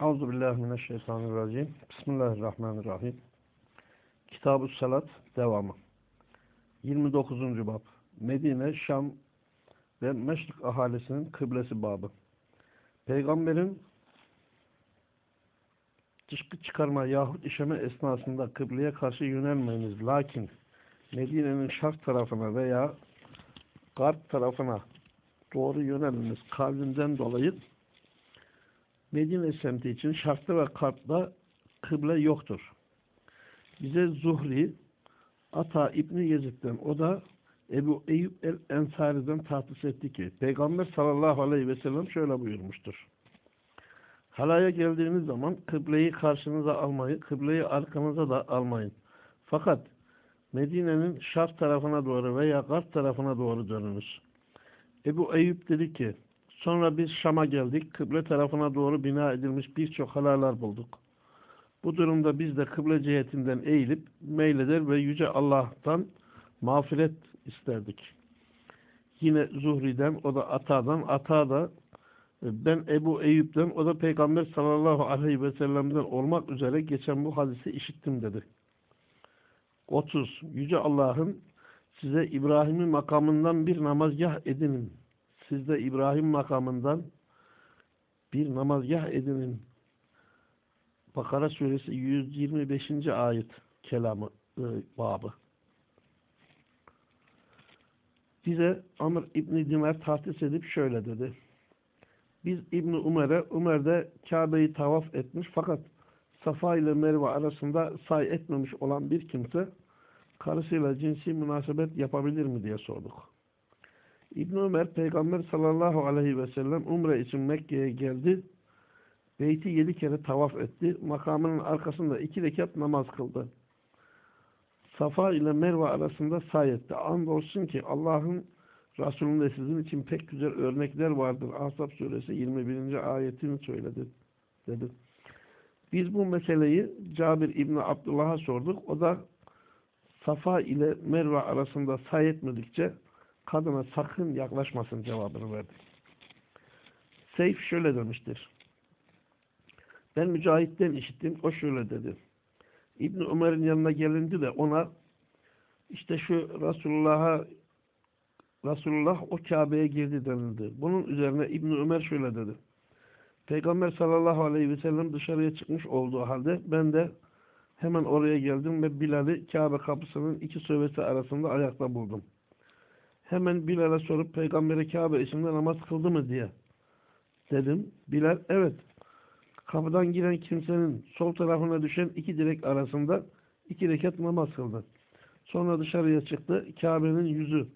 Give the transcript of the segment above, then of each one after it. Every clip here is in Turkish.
Euzu billahi mineşşeytanirracim. Bismillahirrahmanirrahim. Kitab-ı Salat devamı. 29. bab. Medine, Şam ve Meşrik ahalisinin kıblesi babı. Peygamberin dışkı çıkarma yahut işeme esnasında kıbleye karşı yönelmeyiniz. Lakin Medine'nin şark tarafına veya garp tarafına doğru yöneliniz kavlinden dolayı Medine semti için şarkta ve karpta kıble yoktur. Bize Zuhri Ata İbni Yezid'den o da Ebu Eyüp el-Ensari'den tahsis etti ki Peygamber sallallahu aleyhi ve sellem şöyle buyurmuştur. Halaya geldiğiniz zaman kıbleyi karşınıza almayı, kıbleyi arkanıza da almayın. Fakat Medine'nin şark tarafına doğru veya garp tarafına doğru dönünüz. Ebu Eyüp dedi ki Sonra biz Şam'a geldik. Kıble tarafına doğru bina edilmiş birçok halalar bulduk. Bu durumda biz de kıble cihetinden eğilip meyleder ve Yüce Allah'tan mağfiret isterdik. Yine Zuhri'den, o da Ata'dan, Ata da ben Ebu Eyüp'ten, o da Peygamber sallallahu aleyhi ve sellem'den olmak üzere geçen bu hadisi işittim dedi. 30. Yüce Allah'ın size İbrahim'in makamından bir namazgah edinin siz de İbrahim makamından bir namazgah edinin. Bakara suresi 125. ayet kelamı e, babı. Bize Amr İbni Dinar tahtis edip şöyle dedi. Biz İbni Umer'e, Umer de Kabe'yi tavaf etmiş fakat Safa ile Merve arasında say etmemiş olan bir kimse karısıyla cinsi münasebet yapabilir mi diye sorduk. İbn Ömer Peygamber sallallahu aleyhi ve sellem umre için Mekke'ye geldi. Beyti yedi kere tavaf etti. Makamının arkasında iki rekat namaz kıldı. Safa ile Merve arasında say etti. Andolsun ki Allah'ın Resulünde sizin için pek güzel örnekler vardır. Ahzab suresi 21. ayetini söyledi. Dedi. Biz bu meseleyi Cabir İbni Abdullah'a sorduk. O da Safa ile Merve arasında say etmedikçe kadına sakın yaklaşmasın cevabını verdi. Seyf şöyle demiştir. Ben Mücahit'ten işittim. O şöyle dedi. İbni Ömer'in yanına gelindi de ona işte şu Resulullah'a Resulullah o Kabe'ye girdi denildi. Bunun üzerine İbni Ömer şöyle dedi. Peygamber sallallahu aleyhi ve sellem dışarıya çıkmış olduğu halde ben de hemen oraya geldim ve Bilal'i Kabe kapısının iki sövesi arasında ayakta buldum. Hemen Bilal'e sorup Peygamber'e Kabe içinde namaz kıldı mı diye dedim. Bilal evet kapıdan giren kimsenin sol tarafına düşen iki direk arasında iki rekat namaz kıldı. Sonra dışarıya çıktı. Kabe'nin yüzü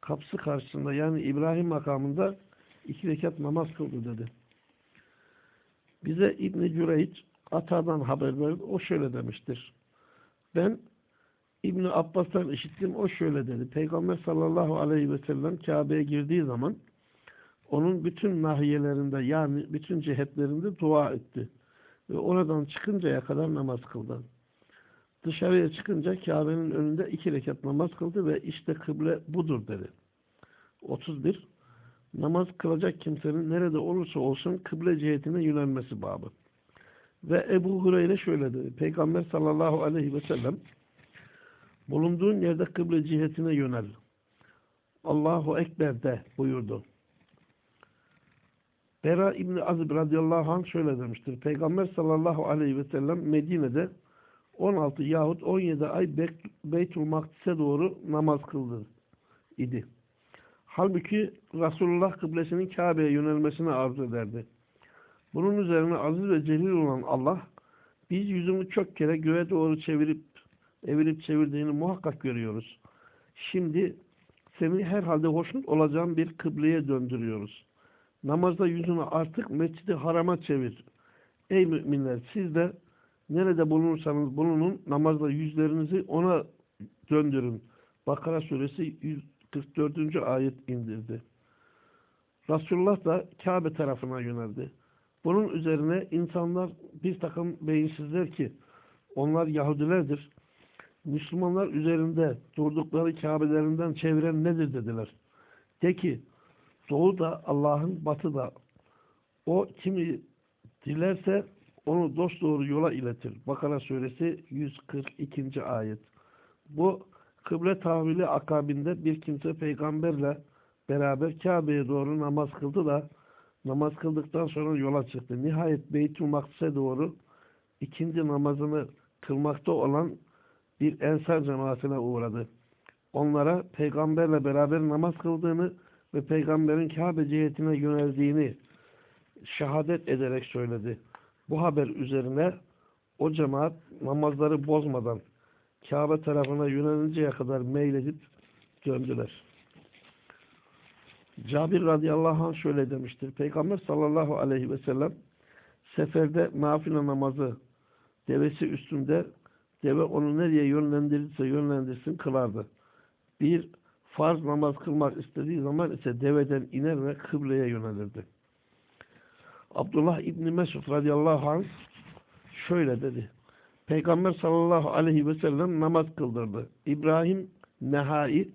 kapısı karşısında yani İbrahim makamında iki rekat namaz kıldı dedi. Bize İbn-i Cüreyç Ata'dan haber verdi. O şöyle demiştir. Ben İbni Abbas'tan işittim. O şöyle dedi. Peygamber sallallahu aleyhi ve sellem Kabe'ye girdiği zaman onun bütün nahiyelerinde yani bütün cihetlerinde dua etti. Ve oradan çıkıncaya kadar namaz kıldı. Dışarıya çıkınca Kabe'nin önünde iki rekat namaz kıldı ve işte kıble budur dedi. 31. Namaz kılacak kimsenin nerede olursa olsun kıble cihetine yönelmesi babı. Ve Ebu Hureyre şöyle dedi. Peygamber sallallahu aleyhi ve sellem bulunduğun yerde kıble cihetine yönel. Allahu Ekber de buyurdu. Bera İbni Azib radıyallahu anh şöyle demiştir. Peygamber sallallahu aleyhi ve sellem Medine'de 16 yahut 17 ay Beytul Makdis'e doğru namaz kıldı idi. Halbuki Resulullah kıblesinin Kabe'ye yönelmesini arzu ederdi. Bunun üzerine aziz ve celil olan Allah biz yüzümü çok kere göğe doğru çevirip evirip çevirdiğini muhakkak görüyoruz. Şimdi seni herhalde hoşnut olacağın bir kıbleye döndürüyoruz. Namazda yüzünü artık mescidi harama çevir. Ey müminler siz de nerede bulunursanız bulunun namazda yüzlerinizi ona döndürün. Bakara suresi 144. ayet indirdi. Resulullah da Kabe tarafına yöneldi. Bunun üzerine insanlar bir takım beyinsizler ki onlar Yahudilerdir. Müslümanlar üzerinde durdukları Kabe'lerinden çeviren nedir dediler. De ki doğu da Allah'ın batı da o kimi dilerse onu dosdoğru yola iletir. Bakara suresi 142. ayet. Bu kıble tahvili akabinde bir kimse peygamberle beraber Kabe'ye doğru namaz kıldı da namaz kıldıktan sonra yola çıktı. Nihayet Beytül Makdis'e doğru ikinci namazını kılmakta olan bir ensar cemaatine uğradı. Onlara peygamberle beraber namaz kıldığını ve peygamberin Kabe cihetine yöneldiğini şehadet ederek söyledi. Bu haber üzerine o cemaat namazları bozmadan Kabe tarafına yönelinceye kadar meyledip döndüler. Cabir radıyallahu anh şöyle demiştir. Peygamber sallallahu aleyhi ve sellem seferde nafile namazı devesi üstünde deve onu nereye yönlendirirse yönlendirsin kılardı. Bir farz namaz kılmak istediği zaman ise deveden iner ve kıbleye yönelirdi. Abdullah İbni Mesud radıyallahu anh şöyle dedi. Peygamber sallallahu aleyhi ve sellem namaz kıldırdı. İbrahim Nehai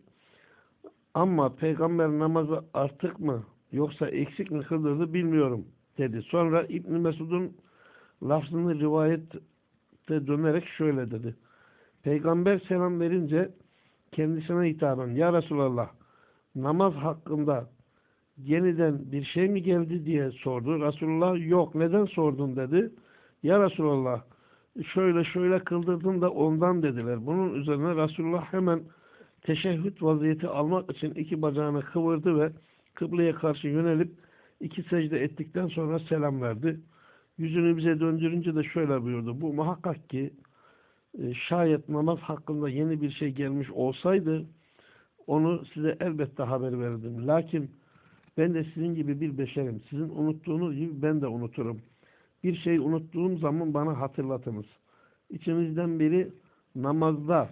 ama peygamber namazı artık mı yoksa eksik mi kıldırdı bilmiyorum dedi. Sonra İbn Mesud'un lafzını rivayette dönerek şöyle dedi. Peygamber selam verince kendisine hitaben Ya Resulallah namaz hakkında yeniden bir şey mi geldi diye sordu. Resulullah yok neden sordun dedi. Ya Resulallah şöyle şöyle kıldırdın da ondan dediler. Bunun üzerine Resulullah hemen teşehhüd vaziyeti almak için iki bacağını kıvırdı ve kıbleye karşı yönelip iki secde ettikten sonra selam verdi. Yüzünü bize döndürünce de şöyle buyurdu. Bu muhakkak ki e, şayet namaz hakkında yeni bir şey gelmiş olsaydı onu size elbette haber verirdim. Lakin ben de sizin gibi bir beşerim. Sizin unuttuğunuz gibi ben de unuturum. Bir şey unuttuğum zaman bana hatırlatınız. İçinizden biri namazda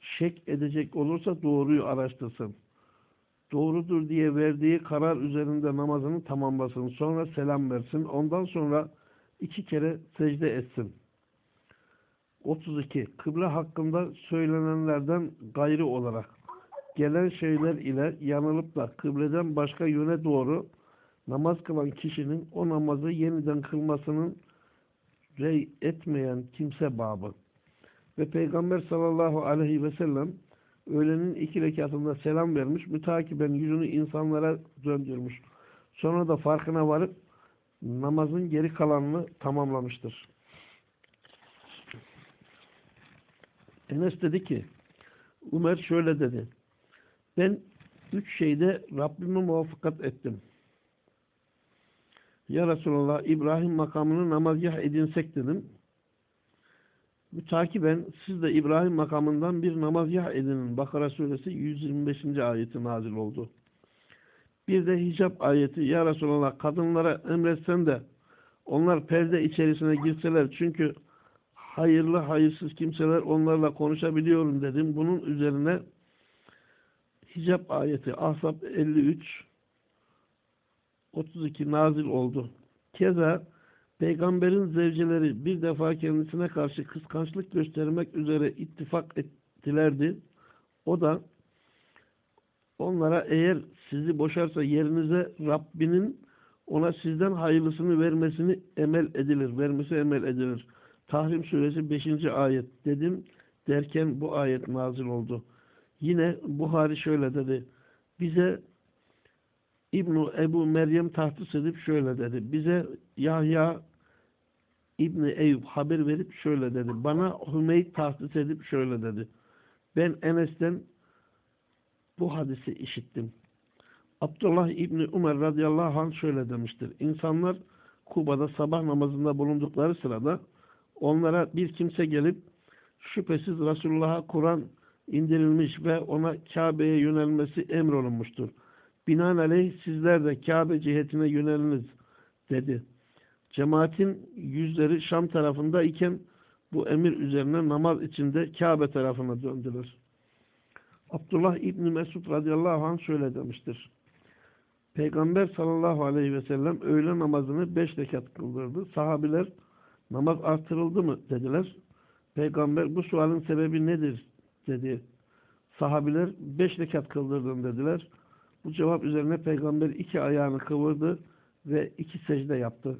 şek edecek olursa doğruyu araştırsın. Doğrudur diye verdiği karar üzerinde namazını tamamlasın. Sonra selam versin. Ondan sonra iki kere secde etsin. 32. Kıble hakkında söylenenlerden gayrı olarak gelen şeyler ile yanılıp da kıbleden başka yöne doğru namaz kılan kişinin o namazı yeniden kılmasının rey etmeyen kimse babı. Ve Peygamber sallallahu aleyhi ve sellem öğlenin iki rekatında selam vermiş, mütakiben yüzünü insanlara döndürmüş. Sonra da farkına varıp namazın geri kalanını tamamlamıştır. Enes dedi ki, Ömer şöyle dedi, ben üç şeyde Rabbime muvaffakat ettim. Ya Resulallah İbrahim makamını namazgah edinsek dedim. Mütakiben siz de İbrahim makamından bir namazgah edinin. Bakara suresi 125. ayeti nazil oldu. Bir de hicap ayeti. Ya Resulallah kadınlara emretsen de onlar perde içerisine girseler. Çünkü hayırlı hayırsız kimseler onlarla konuşabiliyorum dedim. Bunun üzerine hicap ayeti Ahzab 53 32 nazil oldu. Keza peygamberin zevceleri bir defa kendisine karşı kıskançlık göstermek üzere ittifak ettilerdi. O da onlara eğer sizi boşarsa yerinize Rabbinin ona sizden hayırlısını vermesini emel edilir. Vermesi emel edilir. Tahrim suresi 5. ayet dedim derken bu ayet nazil oldu. Yine Buhari şöyle dedi. Bize İbnu Ebu Meryem tahtis edip şöyle dedi. Bize Yahya İbni Eyüp haber verip şöyle dedi. Bana Hümeyd tahsis edip şöyle dedi. Ben Enes'ten bu hadisi işittim. Abdullah İbni Umer radıyallahu anh şöyle demiştir. İnsanlar Kuba'da sabah namazında bulundukları sırada onlara bir kimse gelip şüphesiz Resulullah'a Kur'an indirilmiş ve ona Kabe'ye yönelmesi emrolunmuştur. Binaenaleyh sizler de Kabe cihetine yöneliniz dedi. Cemaatin yüzleri Şam tarafında iken bu emir üzerine namaz içinde Kabe tarafına döndüler. Abdullah İbni Mesud radıyallahu anh şöyle demiştir. Peygamber sallallahu aleyhi ve sellem öğle namazını beş rekat kıldırdı. Sahabiler namaz artırıldı mı dediler. Peygamber bu sualin sebebi nedir dedi. Sahabiler beş rekat kıldırdım dediler. Bu cevap üzerine peygamber iki ayağını kıvırdı ve iki secde yaptı.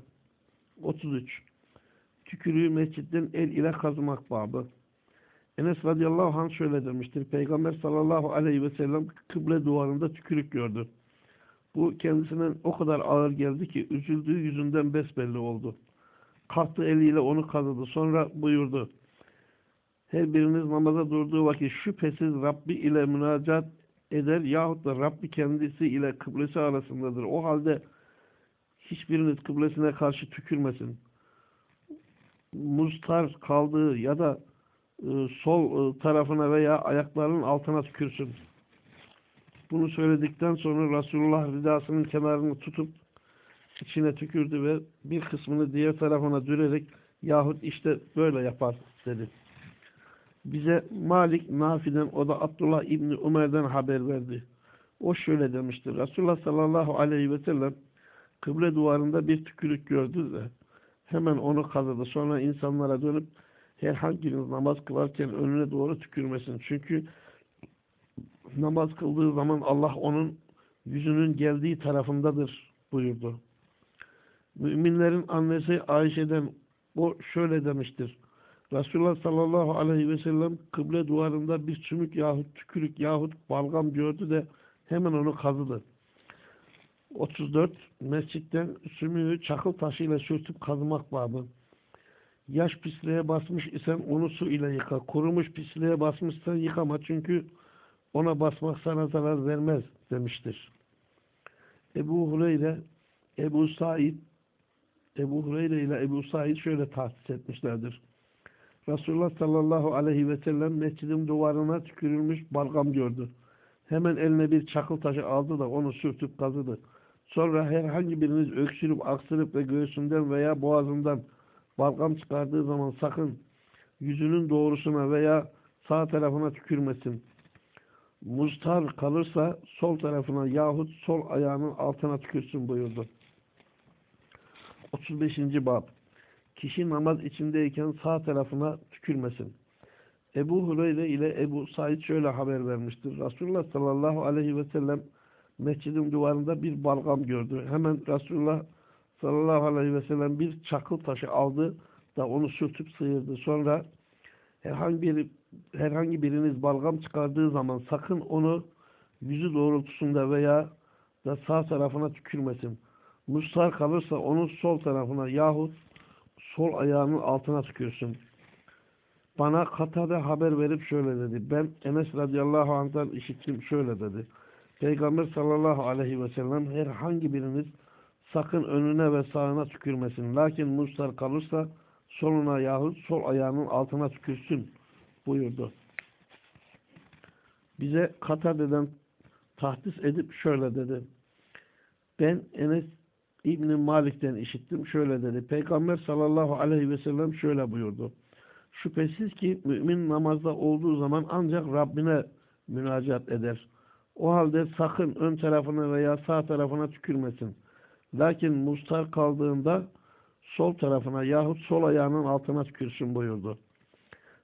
33. tükürüğü mescitten el ile kazımak babı. Enes radıyallahu anh şöyle demiştir. Peygamber sallallahu aleyhi ve sellem kıble duvarında tükürük gördü. Bu kendisine o kadar ağır geldi ki üzüldüğü yüzünden besbelli oldu. Kalktı eliyle onu kazıdı. Sonra buyurdu. Her biriniz namaza durduğu vakit şüphesiz Rabbi ile münacat eder yahut da Rabbi kendisi ile kıblesi arasındadır. O halde hiçbiriniz kıblesine karşı tükürmesin. Mustar kaldığı ya da sol e, tarafına veya ayaklarının altına tükürsün. Bunu söyledikten sonra Resulullah ridasının kenarını tutup içine tükürdü ve bir kısmını diğer tarafına dürerek yahut işte böyle yapar dedi. Bize Malik Nafi'den o da Abdullah İbni Ömer'den haber verdi. O şöyle demiştir. Resulullah sallallahu aleyhi ve sellem kıble duvarında bir tükürük gördü de hemen onu kazıdı. Sonra insanlara dönüp herhangi biriniz namaz kılarken önüne doğru tükürmesin. Çünkü namaz kıldığı zaman Allah onun yüzünün geldiği tarafındadır buyurdu. Müminlerin annesi Ayşe'den o şöyle demiştir. Resulullah sallallahu aleyhi ve sellem kıble duvarında bir sümük yahut tükürük yahut balgam gördü de hemen onu kazıdı. 34. Mescitten sümüğü çakıl taşıyla sürtüp kazımak babı. Yaş pisliğe basmış isen onu su ile yıka. Kurumuş pisliğe basmışsan yıkama çünkü ona basmak sana zarar vermez demiştir. Ebu Hureyre, Ebu Said, Ebu Hureyre ile Ebu Said şöyle tahsis etmişlerdir. Resulullah sallallahu aleyhi ve sellem mescidin duvarına tükürülmüş balgam gördü. Hemen eline bir çakıl taşı aldı da onu sürtüp kazıdı. Sonra herhangi biriniz öksürüp aksırıp ve göğsünden veya boğazından balgam çıkardığı zaman sakın yüzünün doğrusuna veya sağ tarafına tükürmesin. Mustar kalırsa sol tarafına yahut sol ayağının altına tükürsün buyurdu. 35. Bab Kişi namaz içindeyken sağ tarafına tükürmesin. Ebu Hureyre ile Ebu Said şöyle haber vermiştir. Resulullah sallallahu aleyhi ve sellem mescidin duvarında bir balgam gördü. Hemen Resulullah sallallahu aleyhi ve sellem bir çakıl taşı aldı da onu sürtüp sıyırdı. Sonra herhangi bir herhangi biriniz balgam çıkardığı zaman sakın onu yüzü doğrultusunda veya da sağ tarafına tükürmesin. Mustar kalırsa onun sol tarafına yahut sol ayağının altına tükürsün. Bana Katade haber verip şöyle dedi. Ben Enes radıyallahu anh'tan işittim şöyle dedi. Peygamber sallallahu aleyhi ve sellem herhangi biriniz sakın önüne ve sağına tükürmesin. Lakin mustar kalırsa soluna yahut sol ayağının altına tükürsün buyurdu. Bize Katade'den tahdis edip şöyle dedi. Ben Enes İbn Malik'ten işittim. Şöyle dedi. Peygamber sallallahu aleyhi ve sellem şöyle buyurdu. Şüphesiz ki mümin namazda olduğu zaman ancak Rabbine münacat eder. O halde sakın ön tarafına veya sağ tarafına tükürmesin. Lakin mustar kaldığında sol tarafına yahut sol ayağının altına tükürsün buyurdu.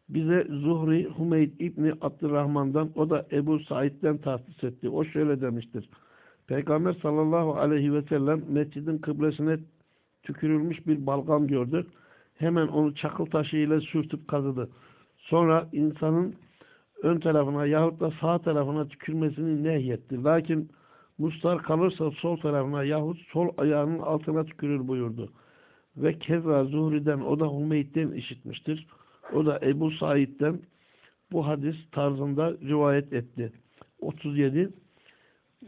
Bize Zuhri Humeyd İbni Abdurrahman'dan o da Ebu Said'den tahsis etti. O şöyle demiştir. Peygamber sallallahu aleyhi ve sellem mescidin kıblesine tükürülmüş bir balgam gördü. Hemen onu çakıl taşıyla sürtüp kazıdı. Sonra insanın ön tarafına yahut da sağ tarafına tükürmesini nehyetti. Lakin mustar kalırsa sol tarafına yahut sol ayağının altına tükürür buyurdu. Ve Keza Zuhri'den o da Hümeyd'den işitmiştir. O da Ebu Said'den bu hadis tarzında rivayet etti. 37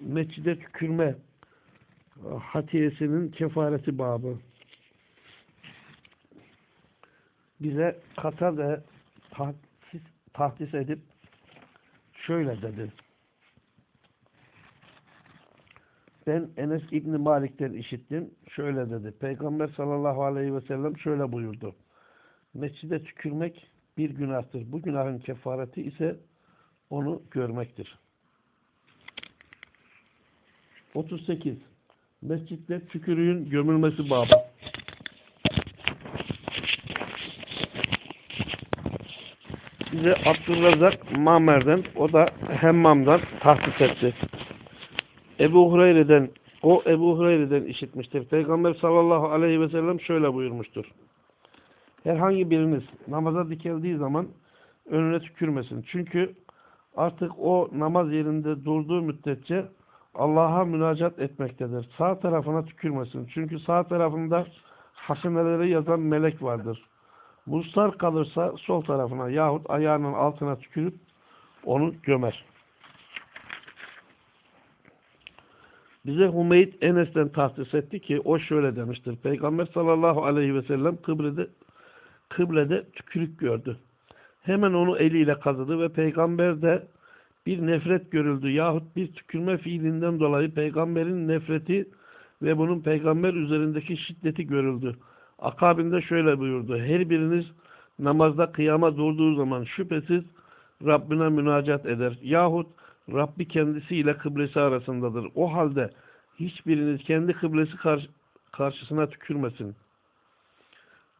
Mescide tükürme hatiyesinin kefareti babı. Bize kata ve tahsis, tahdis edip şöyle dedi. Ben Enes İbni Malik'ten işittim. Şöyle dedi. Peygamber sallallahu aleyhi ve sellem şöyle buyurdu. Mescide tükürmek bir günahtır. Bu günahın kefareti ise onu görmektir. 38. Mescitte tükürüğün gömülmesi babı. Bize Abdülrezzak Mamer'den, o da Hemmam'dan tahsis etti. Ebu Hureyre'den, o Ebu Hureyre'den işitmiştir. Peygamber sallallahu aleyhi ve sellem şöyle buyurmuştur. herhangi biriniz namaza dikeldiği zaman önüne tükürmesin. Çünkü artık o namaz yerinde durduğu müddetçe Allah'a münacat etmektedir. Sağ tarafına tükürmesin. Çünkü sağ tarafında haseneleri yazan melek vardır. Mustar kalırsa sol tarafına yahut ayağının altına tükürüp onu gömer. Bize Hümeyd Enes'ten tahsis etti ki o şöyle demiştir. Peygamber sallallahu aleyhi ve sellem kıblede, kıblede tükürük gördü. Hemen onu eliyle kazıdı ve peygamber de bir nefret görüldü yahut bir tükürme fiilinden dolayı peygamberin nefreti ve bunun peygamber üzerindeki şiddeti görüldü. Akabinde şöyle buyurdu. Her biriniz namazda kıyama durduğu zaman şüphesiz Rabbine münacat eder. Yahut Rabbi kendisiyle kıblesi arasındadır. O halde hiçbiriniz kendi kıblesi karş karşısına tükürmesin.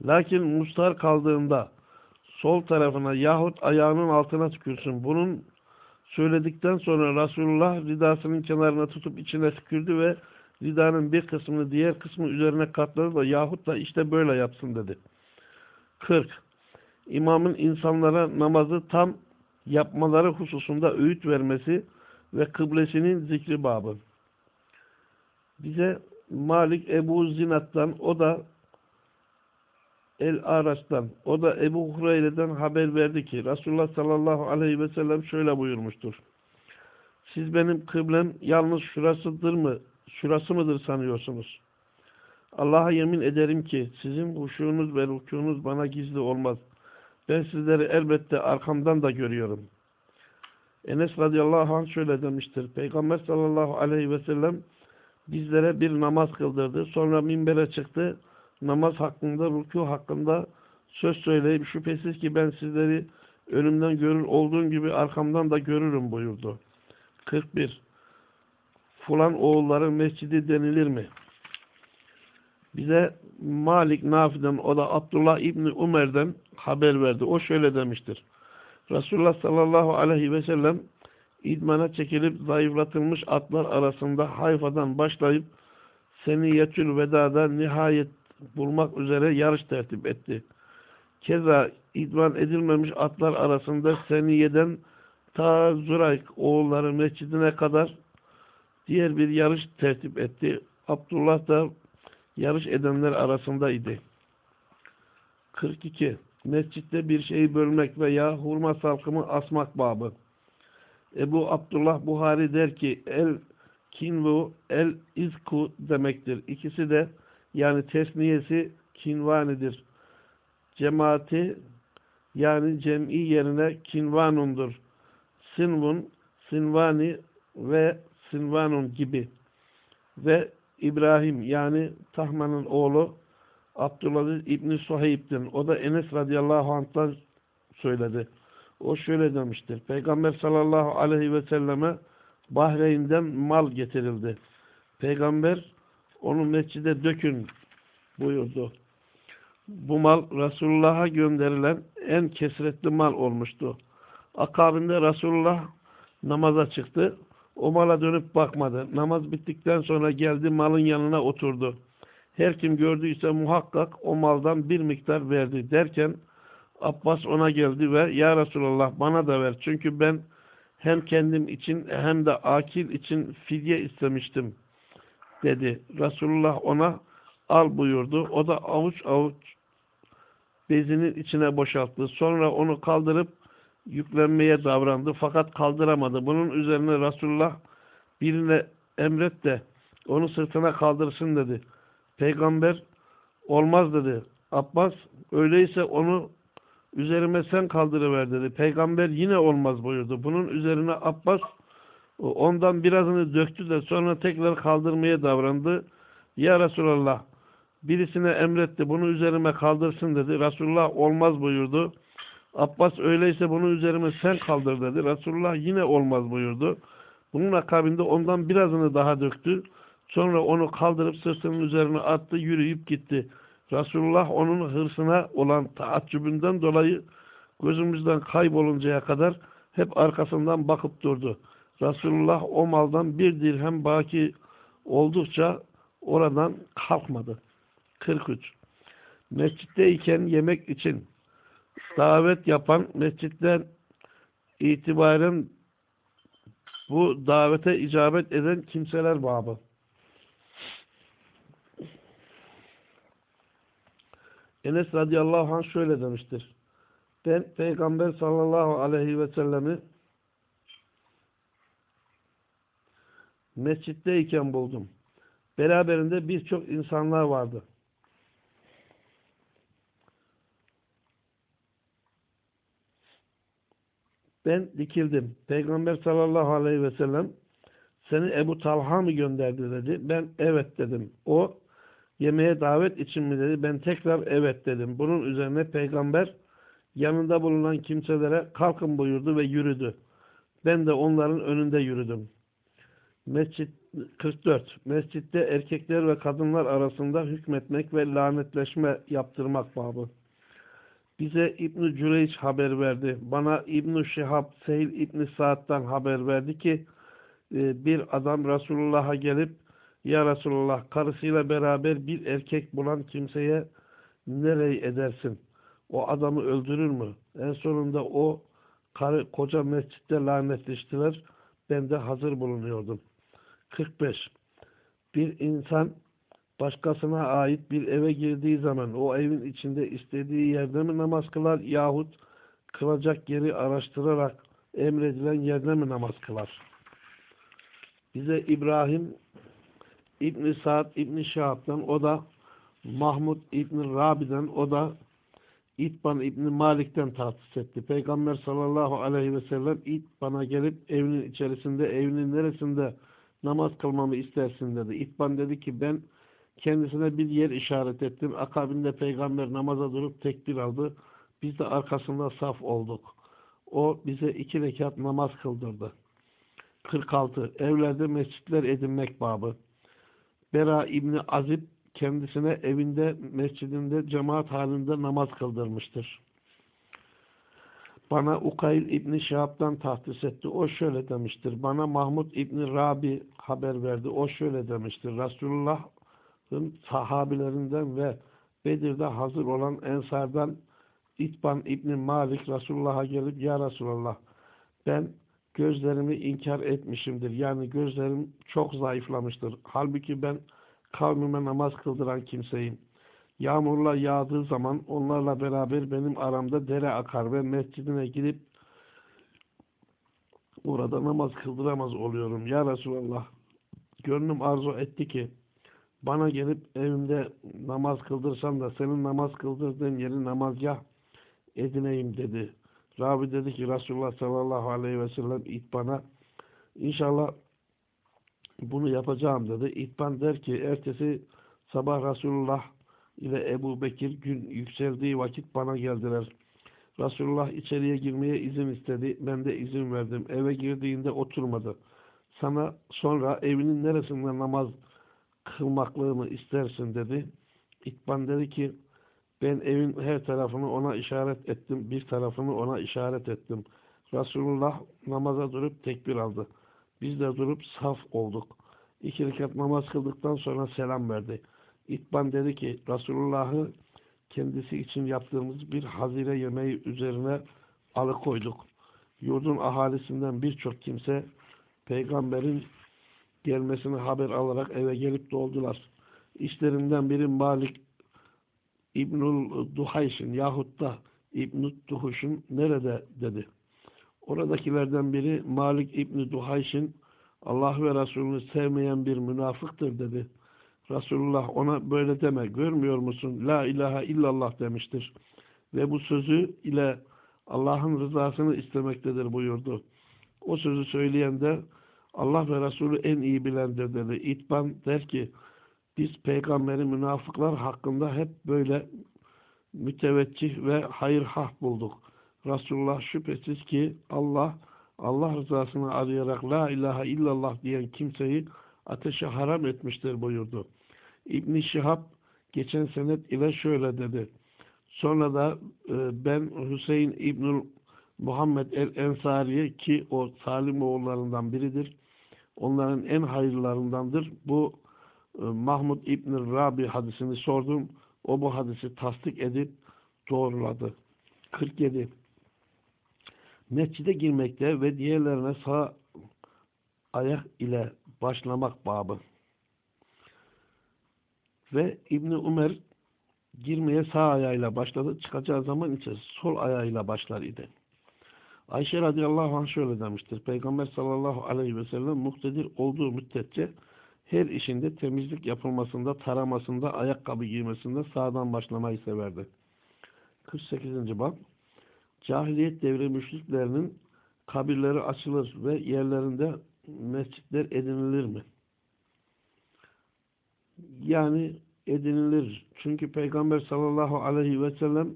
Lakin mustar kaldığında sol tarafına yahut ayağının altına tükürsün. Bunun söyledikten sonra Resulullah ridasının kenarına tutup içine tükürdü ve ridanın bir kısmını diğer kısmı üzerine katladı da yahut da işte böyle yapsın dedi. 40. İmamın insanlara namazı tam yapmaları hususunda öğüt vermesi ve kıblesinin zikri babı. Bize Malik Ebu Zinat'tan o da El-Araç'tan o da Ebu Hureyre'den haber verdi ki Resulullah sallallahu aleyhi ve sellem şöyle buyurmuştur. Siz benim kıblem yalnız şurasıdır mı, şurası mıdır sanıyorsunuz? Allah'a yemin ederim ki sizin huşunuz ve rükunuz bana gizli olmaz. Ben sizleri elbette arkamdan da görüyorum. Enes radıyallahu anh şöyle demiştir. Peygamber sallallahu aleyhi ve sellem bizlere bir namaz kıldırdı. Sonra minbere çıktı. Namaz hakkında, rükû hakkında söz söyleyip şüphesiz ki ben sizleri önümden görür olduğum gibi arkamdan da görürüm buyurdu. 41. Fulan oğulların mescidi denilir mi? Bize Malik Nafi'den o da Abdullah İbni Umer'den haber verdi. O şöyle demiştir. Resulullah sallallahu aleyhi ve sellem idmana çekilip zayıflatılmış atlar arasında Hayfa'dan başlayıp Seniyetül Veda'da nihayet bulmak üzere yarış tertip etti. Keza idman edilmemiş atlar arasında Seniye'den ta Zurayk oğulları mescidine kadar diğer bir yarış tertip etti. Abdullah da yarış edenler arasındaydı. 42. Mescitte bir şeyi bölmek veya hurma salkımı asmak babı. Ebu Abdullah Buhari der ki el kinvu el izku demektir. İkisi de yani tesniyesi kinvanidir. Cemaati yani cem'i yerine kinvanundur. Sinvun, sinvani ve sinvanun gibi. Ve İbrahim yani Tahman'ın oğlu Abdülaziz İbni Suheyb'dir. O da Enes radıyallahu anh'tan söyledi. O şöyle demiştir. Peygamber sallallahu aleyhi ve selleme Bahreyn'den mal getirildi. Peygamber onu mescide dökün buyurdu. Bu mal Resulullah'a gönderilen en kesretli mal olmuştu. Akabinde Resulullah namaza çıktı. O mala dönüp bakmadı. Namaz bittikten sonra geldi malın yanına oturdu. Her kim gördüyse muhakkak o maldan bir miktar verdi derken Abbas ona geldi ve Ya Resulallah bana da ver. Çünkü ben hem kendim için hem de akil için fidye istemiştim dedi. Resulullah ona al buyurdu. O da avuç avuç bezinin içine boşalttı. Sonra onu kaldırıp yüklenmeye davrandı. Fakat kaldıramadı. Bunun üzerine Resulullah birine emret de onu sırtına kaldırsın dedi. Peygamber olmaz dedi. Abbas öyleyse onu üzerime sen kaldırıver dedi. Peygamber yine olmaz buyurdu. Bunun üzerine Abbas ondan birazını döktü de sonra tekrar kaldırmaya davrandı. Ya Resulallah birisine emretti bunu üzerime kaldırsın dedi. Resulullah olmaz buyurdu. Abbas öyleyse bunu üzerime sen kaldır dedi. Resulullah yine olmaz buyurdu. Bunun akabinde ondan birazını daha döktü. Sonra onu kaldırıp sırtının üzerine attı, yürüyüp gitti. Resulullah onun hırsına olan taaccübünden dolayı gözümüzden kayboluncaya kadar hep arkasından bakıp durdu. Resulullah o maldan bir dirhem baki oldukça oradan kalkmadı. 43. mescitteyken yemek için davet yapan mescitten itibaren bu davete icabet eden kimseler babı. Enes radıyallahu anh şöyle demiştir. Ben Peygamber sallallahu aleyhi ve sellemi mescitteyken buldum. Beraberinde birçok insanlar vardı. Ben dikildim. Peygamber sallallahu aleyhi ve sellem seni Ebu Talha mı gönderdi dedi. Ben evet dedim. O yemeğe davet için mi dedi. Ben tekrar evet dedim. Bunun üzerine peygamber yanında bulunan kimselere kalkın buyurdu ve yürüdü. Ben de onların önünde yürüdüm. Mescit 44. Mescitte erkekler ve kadınlar arasında hükmetmek ve lanetleşme yaptırmak babı. Bize İbn Cüreyç haber verdi. Bana İbn Şihab Seyil İbn Saad'dan haber verdi ki e, bir adam Resulullah'a gelip ya Resulullah karısıyla beraber bir erkek bulan kimseye nereye edersin? O adamı öldürür mü? En sonunda o karı koca mescitte lanetleştiler. Ben de hazır bulunuyordum. 45. Bir insan başkasına ait bir eve girdiği zaman o evin içinde istediği yerde mi namaz kılar yahut kılacak yeri araştırarak emredilen yerde mi namaz kılar? Bize İbrahim İbn Sa'd İbn Şahab'dan o da Mahmud İbn Rabi'den o da İtban İbn Malik'ten tahsis etti. Peygamber sallallahu aleyhi ve sellem İtban'a gelip evinin içerisinde evinin neresinde namaz kılmamı istersin dedi. İtban dedi ki ben kendisine bir yer işaret ettim. Akabinde peygamber namaza durup tekbir aldı. Biz de arkasında saf olduk. O bize iki rekat namaz kıldırdı. 46. Evlerde mescitler edinmek babı. Bera İbni Azib kendisine evinde, mescidinde cemaat halinde namaz kıldırmıştır. Bana Ukayl İbni Şahab'dan tahtis etti. O şöyle demiştir. Bana Mahmud İbni Rabi haber verdi. O şöyle demiştir. Resulullah'ın sahabilerinden ve Bedir'de hazır olan Ensar'dan İtban İbni Malik Resulullah'a gelip Ya Resulullah ben gözlerimi inkar etmişimdir. Yani gözlerim çok zayıflamıştır. Halbuki ben kavmime namaz kıldıran kimseyim. Yağmurla yağdığı zaman onlarla beraber benim aramda dere akar ve mescidine gidip orada namaz kıldıramaz oluyorum. Ya Resulallah gönlüm arzu etti ki bana gelip evimde namaz kıldırsan da senin namaz kıldırdığın yeri namazgah edineyim dedi. Rabi dedi ki Resulullah sallallahu aleyhi ve sellem itbana inşallah bunu yapacağım dedi. İtban der ki ertesi sabah Resulullah ile Ebu Bekir gün yükseldiği vakit bana geldiler. Resulullah içeriye girmeye izin istedi. Ben de izin verdim. Eve girdiğinde oturmadı. Sana sonra evinin neresinde namaz kılmaklığını istersin dedi. İtban dedi ki ben evin her tarafını ona işaret ettim. Bir tarafını ona işaret ettim. Resulullah namaza durup tekbir aldı. Biz de durup saf olduk. İki rekat namaz kıldıktan sonra selam verdi. İtban dedi ki Resulullah'ı kendisi için yaptığımız bir hazire yemeği üzerine alıkoyduk. Yurdun ahalisinden birçok kimse peygamberin gelmesini haber alarak eve gelip doldular. İşlerinden biri Malik İbnül Duhayş'ın yahut da İbnül Duhuş'un nerede dedi. Oradakilerden biri Malik İbni Duhayş'ın Allah ve Resulünü sevmeyen bir münafıktır dedi. Resulullah ona böyle deme görmüyor musun? La ilahe illallah demiştir. Ve bu sözü ile Allah'ın rızasını istemektedir buyurdu. O sözü söyleyen de Allah ve Resulü en iyi bilendir dedi. İtban der ki biz peygamberi münafıklar hakkında hep böyle müteveccih ve hayırhah bulduk. Resulullah şüphesiz ki Allah Allah rızasını arayarak la ilahe illallah diyen kimseyi ateşe haram etmiştir buyurdu. İbn Şihab geçen senet ile şöyle dedi. Sonra da e, ben Hüseyin İbnül Muhammed el-Ensari'ye ki o Salim oğullarından biridir. Onların en hayırlarındandır. Bu Mahmud İbn Rabi hadisini sordum. O bu hadisi tasdik edip doğruladı. 47. Mescide girmekte ve diğerlerine sağ ayak ile başlamak babı. Ve İbni Ömer girmeye sağ ayağıyla başladı. Çıkacağı zaman ise sol ayağıyla başlar idi. Ayşe radıyallahu anh şöyle demiştir. Peygamber sallallahu aleyhi ve sellem muhtedir olduğu müddetçe her işinde temizlik yapılmasında, taramasında, ayakkabı giymesinde sağdan başlamayı severdi. 48. bab Cahiliyet devri müşriklerinin kabirleri açılır ve yerlerinde mescitler edinilir mi? Yani edinilir. Çünkü Peygamber sallallahu aleyhi ve sellem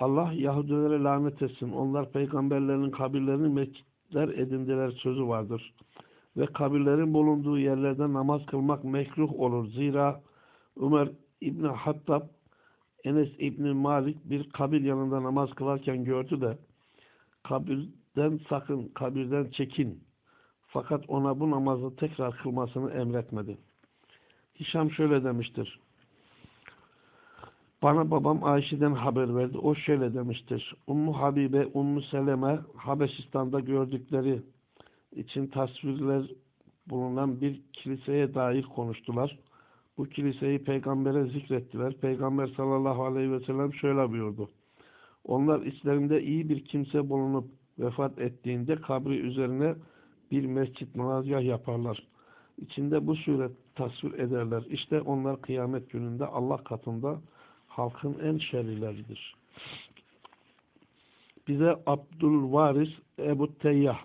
Allah Yahudilere lanet etsin. Onlar peygamberlerin kabirlerini mescitler edindiler sözü vardır. Ve kabirlerin bulunduğu yerlerde namaz kılmak mekruh olur. Zira Ömer İbni Hattab Enes İbni Malik bir kabir yanında namaz kılarken gördü de kabirden sakın, kabirden çekin. Fakat ona bu namazı tekrar kılmasını emretmedi. Hişam şöyle demiştir. Bana babam Ayşe'den haber verdi. O şöyle demiştir. Ummu Habibe, Ummu Seleme Habeşistan'da gördükleri için tasvirler bulunan bir kiliseye dair konuştular. Bu kiliseyi peygambere zikrettiler. Peygamber sallallahu aleyhi ve sellem şöyle buyurdu. Onlar içlerinde iyi bir kimse bulunup vefat ettiğinde kabri üzerine bir mescit namazgah yaparlar. İçinde bu suret tasvir ederler. İşte onlar kıyamet gününde Allah katında halkın en şerrileridir. Bize Abdülvaris Ebu Teyyah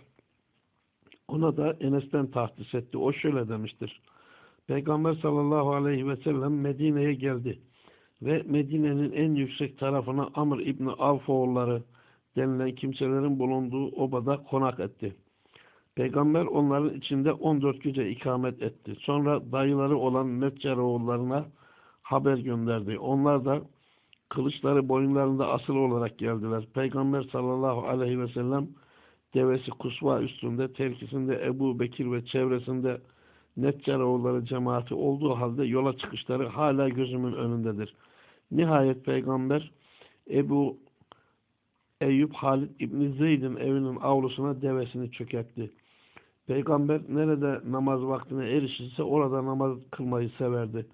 ona da Enes'ten tahsis etti. O şöyle demiştir. Peygamber sallallahu aleyhi ve sellem Medine'ye geldi ve Medine'nin en yüksek tarafına Amr İbni Avf oğulları denilen kimselerin bulunduğu obada konak etti. Peygamber onların içinde 14 gece ikamet etti. Sonra dayıları olan Netcer oğullarına haber gönderdi. Onlar da kılıçları boyunlarında asıl olarak geldiler. Peygamber sallallahu aleyhi ve sellem devesi kusva üstünde, terkisinde Ebu Bekir ve çevresinde Netcaroğulları cemaati olduğu halde yola çıkışları hala gözümün önündedir. Nihayet peygamber Ebu Eyüp Halid İbni Zeyd'in evinin avlusuna devesini çökertti. Peygamber nerede namaz vaktine erişirse orada namaz kılmayı severdi.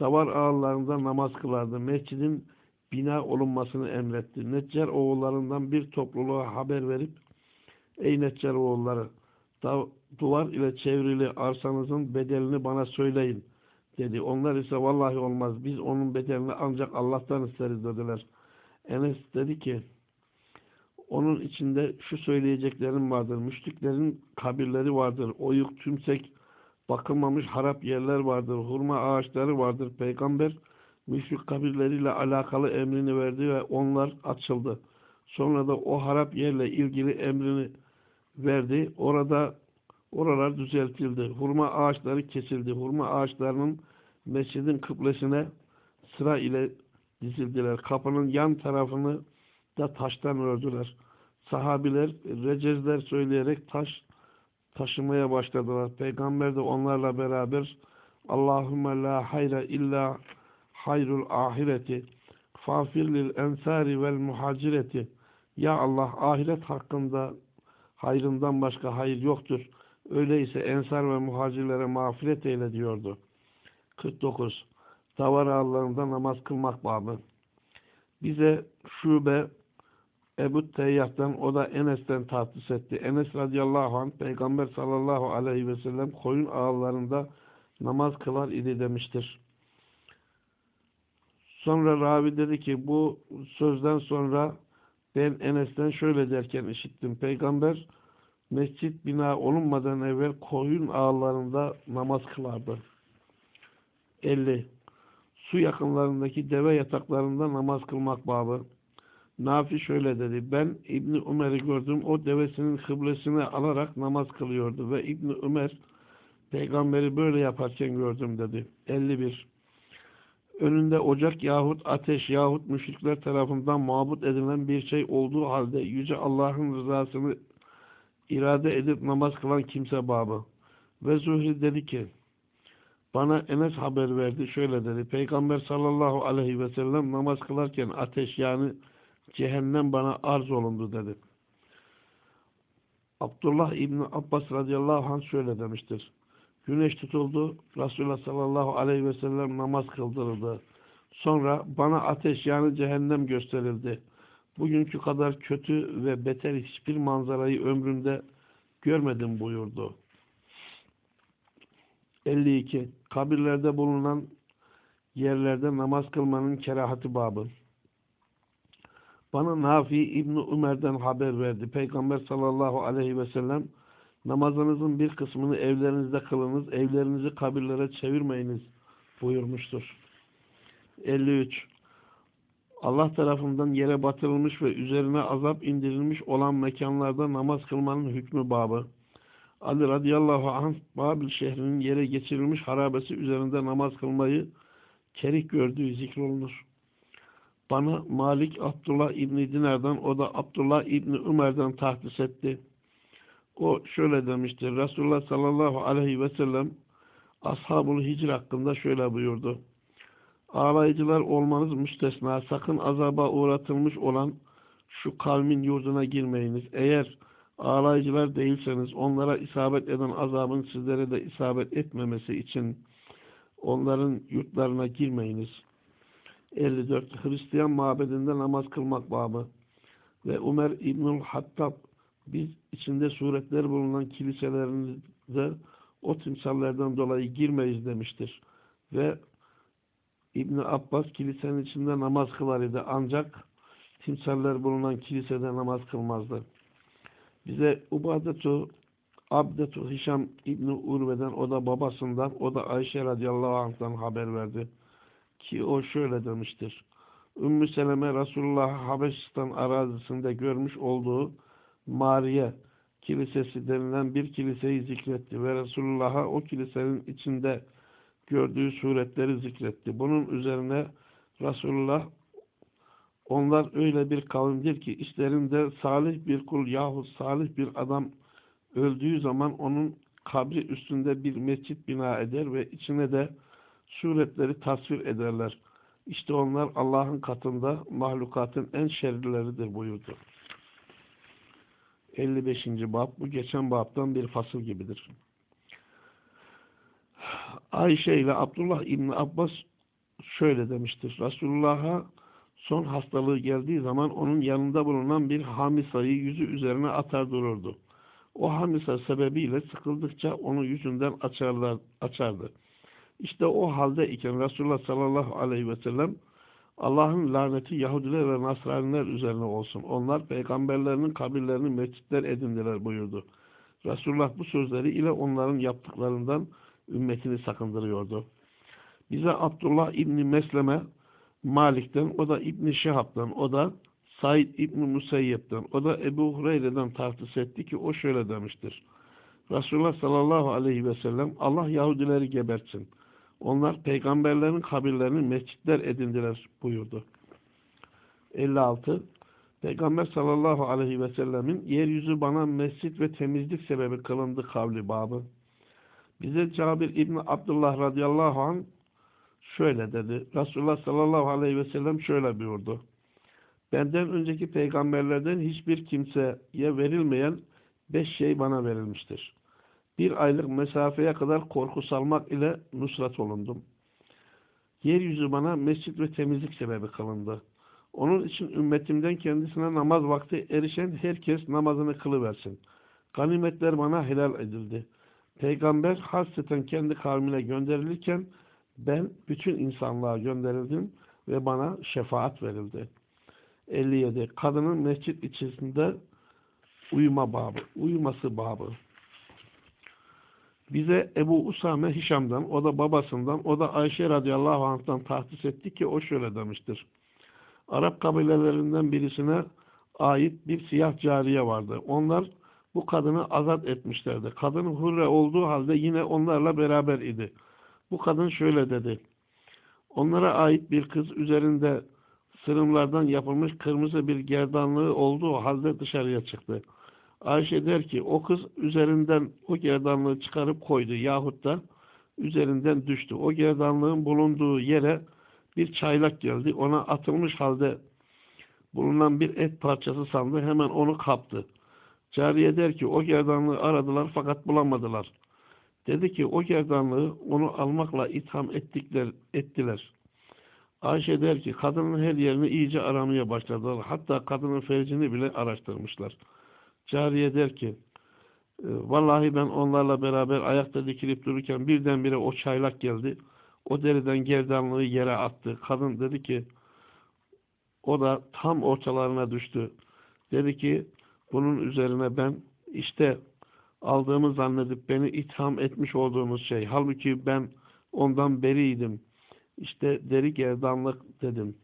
Davar ağlarında namaz kılardı. Mescidin bina olunmasını emretti. Neccar oğullarından bir topluluğa haber verip Ey Neccar oğulları duvar ile çevrili arsanızın bedelini bana söyleyin dedi. Onlar ise vallahi olmaz. Biz onun bedelini ancak Allah'tan isteriz dediler. Enes dedi ki onun içinde şu söyleyeceklerim vardır. Müşriklerin kabirleri vardır. Oyuk, tümsek, bakılmamış harap yerler vardır. Hurma ağaçları vardır. Peygamber müşrik kabirleriyle alakalı emrini verdi ve onlar açıldı. Sonra da o harap yerle ilgili emrini verdi. Orada oralar düzeltildi. Hurma ağaçları kesildi. Hurma ağaçlarının mescidin kıblesine sıra ile dizildiler. Kapının yan tarafını da taştan ördüler. Sahabiler recezler söyleyerek taş taşımaya başladılar. Peygamber de onlarla beraber Allahümme la hayra illa hayrul ahireti fafir lil ensari vel muhacireti Ya Allah ahiret hakkında hayrından başka hayır yoktur. Öyleyse ensar ve muhacirlere mağfiret eyle diyordu. 49. Davar ağlarında namaz kılmak babı. Bize şube Ebu Teyyah'tan o da Enes'ten tahsis etti. Enes radıyallahu anh Peygamber sallallahu aleyhi ve sellem koyun ağlarında namaz kılar idi demiştir. Sonra ravi dedi ki bu sözden sonra ben Enes'ten şöyle derken işittim. Peygamber mescit bina olunmadan evvel koyun ağlarında namaz kılardı. 50. Su yakınlarındaki deve yataklarında namaz kılmak babı. Nafi şöyle dedi. Ben İbni Ömer'i gördüm. O devesinin kıblesine alarak namaz kılıyordu. Ve İbni Ömer peygamberi böyle yaparken gördüm dedi. 51. Önünde ocak yahut ateş yahut müşrikler tarafından mabut edilen bir şey olduğu halde Yüce Allah'ın rızasını irade edip namaz kılan kimse babı. Ve Zuhri dedi ki Bana Enes haber verdi. Şöyle dedi. Peygamber sallallahu aleyhi ve sellem namaz kılarken ateş yani cehennem bana arz olundu dedi. Abdullah İbni Abbas radıyallahu anh şöyle demiştir. Güneş tutuldu. Resulullah sallallahu aleyhi ve sellem namaz kıldırıldı. Sonra bana ateş yani cehennem gösterildi. Bugünkü kadar kötü ve beter hiçbir manzarayı ömrümde görmedim buyurdu. 52. Kabirlerde bulunan yerlerde namaz kılmanın kerahati babı. Bana Nafi İbni Ömer'den haber verdi. Peygamber sallallahu aleyhi ve sellem namazınızın bir kısmını evlerinizde kılınız, evlerinizi kabirlere çevirmeyiniz buyurmuştur. 53. Allah tarafından yere batırılmış ve üzerine azap indirilmiş olan mekanlarda namaz kılmanın hükmü babı. Ali radıyallahu anh Babil şehrinin yere geçirilmiş harabesi üzerinde namaz kılmayı kerik gördüğü zikrolunur. Bana Malik Abdullah İbni Dinar'dan o da Abdullah İbni Ömer'den tahsis etti. O şöyle demiştir. Resulullah sallallahu aleyhi ve sellem Ashabul Hicr hakkında şöyle buyurdu. Ağlayıcılar olmanız müstesna. Sakın azaba uğratılmış olan şu kavmin yurduna girmeyiniz. Eğer ağlayıcılar değilseniz onlara isabet eden azabın sizlere de isabet etmemesi için onların yurtlarına girmeyiniz. 54. Hristiyan mabedinde namaz kılmak babı ve Ömer İbnül Hattab biz içinde suretler bulunan kiliselerinizde o timsallerden dolayı girmeyiz demiştir. Ve İbni Abbas kilisenin içinde namaz kılar idi. Ancak timsaller bulunan kilisede namaz kılmazdı. Bize Ubadetu Abdetu Hişam İbni Urve'den o da babasından o da Ayşe radıyallahu anh'tan haber verdi. Ki o şöyle demiştir. Ümmü Seleme Resulullah Habeşistan arazisinde görmüş olduğu Mariye Kilisesi denilen bir kiliseyi zikretti ve Resulullah'a o kilisenin içinde gördüğü suretleri zikretti. Bunun üzerine Resulullah onlar öyle bir kavimdir ki işlerinde salih bir kul yahut salih bir adam öldüğü zaman onun kabri üstünde bir mescit bina eder ve içine de suretleri tasvir ederler. İşte onlar Allah'ın katında mahlukatın en şerlileridir buyurdu. 55. bab bu geçen babdan bir fasıl gibidir. Ayşe ile Abdullah İbni Abbas şöyle demiştir. Resulullah'a son hastalığı geldiği zaman onun yanında bulunan bir hamisayı yüzü üzerine atar dururdu. O hamisa sebebiyle sıkıldıkça onu yüzünden açarlar, açardı. İşte o halde iken Resulullah sallallahu aleyhi ve sellem Allah'ın laneti Yahudiler ve Nasraniler üzerine olsun. Onlar peygamberlerinin kabirlerini mescitler edindiler buyurdu. Resulullah bu sözleri ile onların yaptıklarından ümmetini sakındırıyordu. Bize Abdullah İbni Mesleme Malik'ten, o da İbni Şehab'dan, o da Said İbni Musayyep'ten, o da Ebu Hureyre'den tartış etti ki o şöyle demiştir. Resulullah sallallahu aleyhi ve sellem Allah Yahudileri gebertsin. Onlar peygamberlerin kabirlerini mescitler edindiler buyurdu. 56. Peygamber sallallahu aleyhi ve sellemin yeryüzü bana mescit ve temizlik sebebi kılındı kavli babı. Bize Cabir İbni Abdullah radıyallahu anh şöyle dedi. Resulullah sallallahu aleyhi ve sellem şöyle buyurdu. Benden önceki peygamberlerden hiçbir kimseye verilmeyen beş şey bana verilmiştir. Bir aylık mesafeye kadar korku salmak ile nusrat olundum. Yeryüzü bana mescit ve temizlik sebebi kılındı. Onun için ümmetimden kendisine namaz vakti erişen herkes namazını kılıversin. Ganimetler bana helal edildi. Peygamber hasreten kendi kavmine gönderilirken ben bütün insanlığa gönderildim ve bana şefaat verildi. 57. Kadının mescit içerisinde uyuma babı, uyuması babı. Bize Ebu Usame Hişam'dan, o da babasından, o da Ayşe radıyallahu anh'tan tahsis etti ki o şöyle demiştir. Arap kabilelerinden birisine ait bir siyah cariye vardı. Onlar bu kadını azat etmişlerdi. Kadın hurre olduğu halde yine onlarla beraber idi. Bu kadın şöyle dedi. Onlara ait bir kız üzerinde sırımlardan yapılmış kırmızı bir gerdanlığı olduğu halde dışarıya çıktı. Ayşe der ki o kız üzerinden o gerdanlığı çıkarıp koydu yahut da üzerinden düştü. O gerdanlığın bulunduğu yere bir çaylak geldi. Ona atılmış halde bulunan bir et parçası sandı. Hemen onu kaptı. Cariye der ki o gerdanlığı aradılar fakat bulamadılar. Dedi ki o gerdanlığı onu almakla itham ettikler, ettiler. Ayşe der ki kadının her yerini iyice aramaya başladılar. Hatta kadının fercini bile araştırmışlar. Cariye der ki e, vallahi ben onlarla beraber ayakta dikilip dururken birdenbire o çaylak geldi. O deriden gerdanlığı yere attı. Kadın dedi ki o da tam ortalarına düştü. Dedi ki bunun üzerine ben işte aldığımı zannedip beni itham etmiş olduğunuz şey. Halbuki ben ondan beriydim. İşte deri gerdanlık dedim.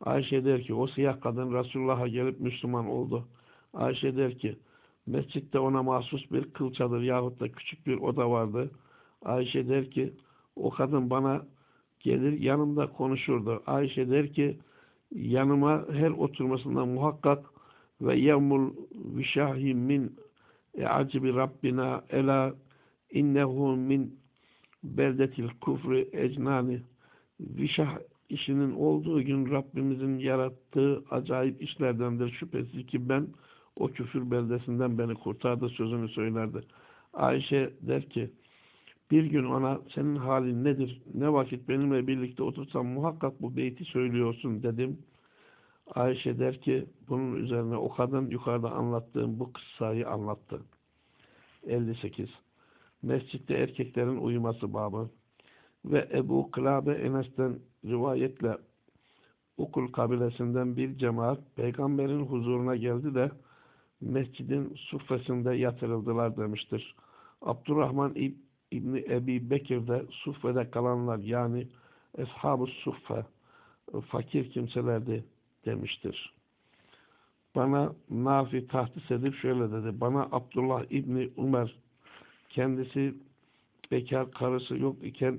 Ayşe der ki o siyah kadın Resulullah'a gelip Müslüman oldu. Ayşe der ki mescitte ona mahsus bir kıl çadır yahut da küçük bir oda vardı. Ayşe der ki o kadın bana gelir yanımda konuşurdu. Ayşe der ki yanıma her oturmasında muhakkak ve yevmul vişahi min acibi Rabbina ela innehu min beldetil kufri ecnani vişah işinin olduğu gün Rabbimizin yarattığı acayip işlerdendir. Şüphesiz ki ben o küfür beldesinden beni kurtardı sözünü söylerdi. Ayşe der ki bir gün ona senin halin nedir? Ne vakit benimle birlikte otursam muhakkak bu beyti söylüyorsun dedim. Ayşe der ki bunun üzerine o kadın yukarıda anlattığım bu kıssayı anlattı. 58. Mescitte erkeklerin uyuması babı ve Ebu Kılabe Enes'ten rivayetle Ukul kabilesinden bir cemaat peygamberin huzuruna geldi de mescidin suffesinde yatırıldılar demiştir. Abdurrahman İb İbni Ebi Bekir'de suffede kalanlar yani Eshab-ı Suffe fakir kimselerdi demiştir. Bana Nafi tahsis edip şöyle dedi. Bana Abdullah İbni Umer kendisi bekar karısı yok iken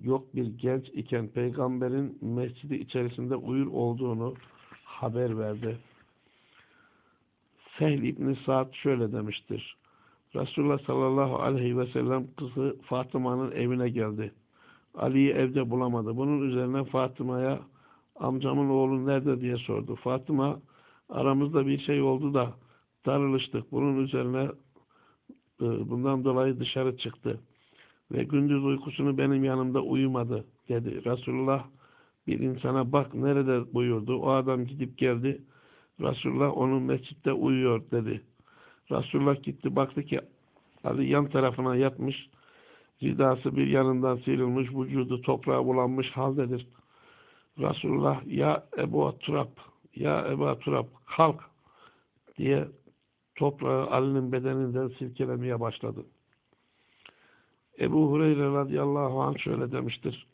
yok bir genç iken peygamberin mescidi içerisinde uyur olduğunu haber verdi. Sehl İbni Sa'd şöyle demiştir. Resulullah sallallahu aleyhi ve sellem kızı Fatıma'nın evine geldi. Ali'yi evde bulamadı. Bunun üzerine Fatıma'ya amcamın oğlu nerede diye sordu. Fatıma aramızda bir şey oldu da darılıştık. Bunun üzerine e, bundan dolayı dışarı çıktı. Ve gündüz uykusunu benim yanımda uyumadı dedi. Resulullah bir insana bak nerede buyurdu. O adam gidip geldi. Resulullah onun mescitte uyuyor dedi. Resulullah gitti baktı ki Ali yan tarafına yatmış. Ridası bir yanından sıyrılmış. Vücudu toprağa bulanmış haldedir. Resulullah ya Ebu Turab ya Ebu Turab kalk diye toprağı Ali'nin bedeninden silkelemeye başladı. Ebu Hureyre radıyallahu anh şöyle demiştir.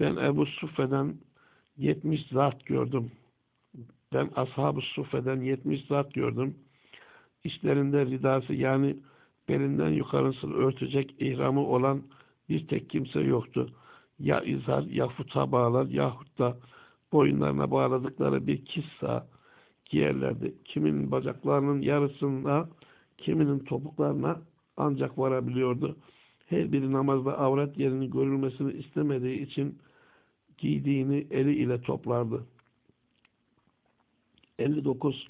Ben Ebu Suffe'den 70 zat gördüm. Ben Ashab-ı Suffe'den 70 zat gördüm. İşlerinde ridası yani belinden yukarısını örtecek ihramı olan bir tek kimse yoktu. Ya izar ya futa bağlar yahut da boyunlarına bağladıkları bir kissa giyerlerdi. Kiminin bacaklarının yarısında, kiminin topuklarına ancak varabiliyordu. Her biri namazda avret yerinin görülmesini istemediği için giydiğini eli ile toplardı. 59.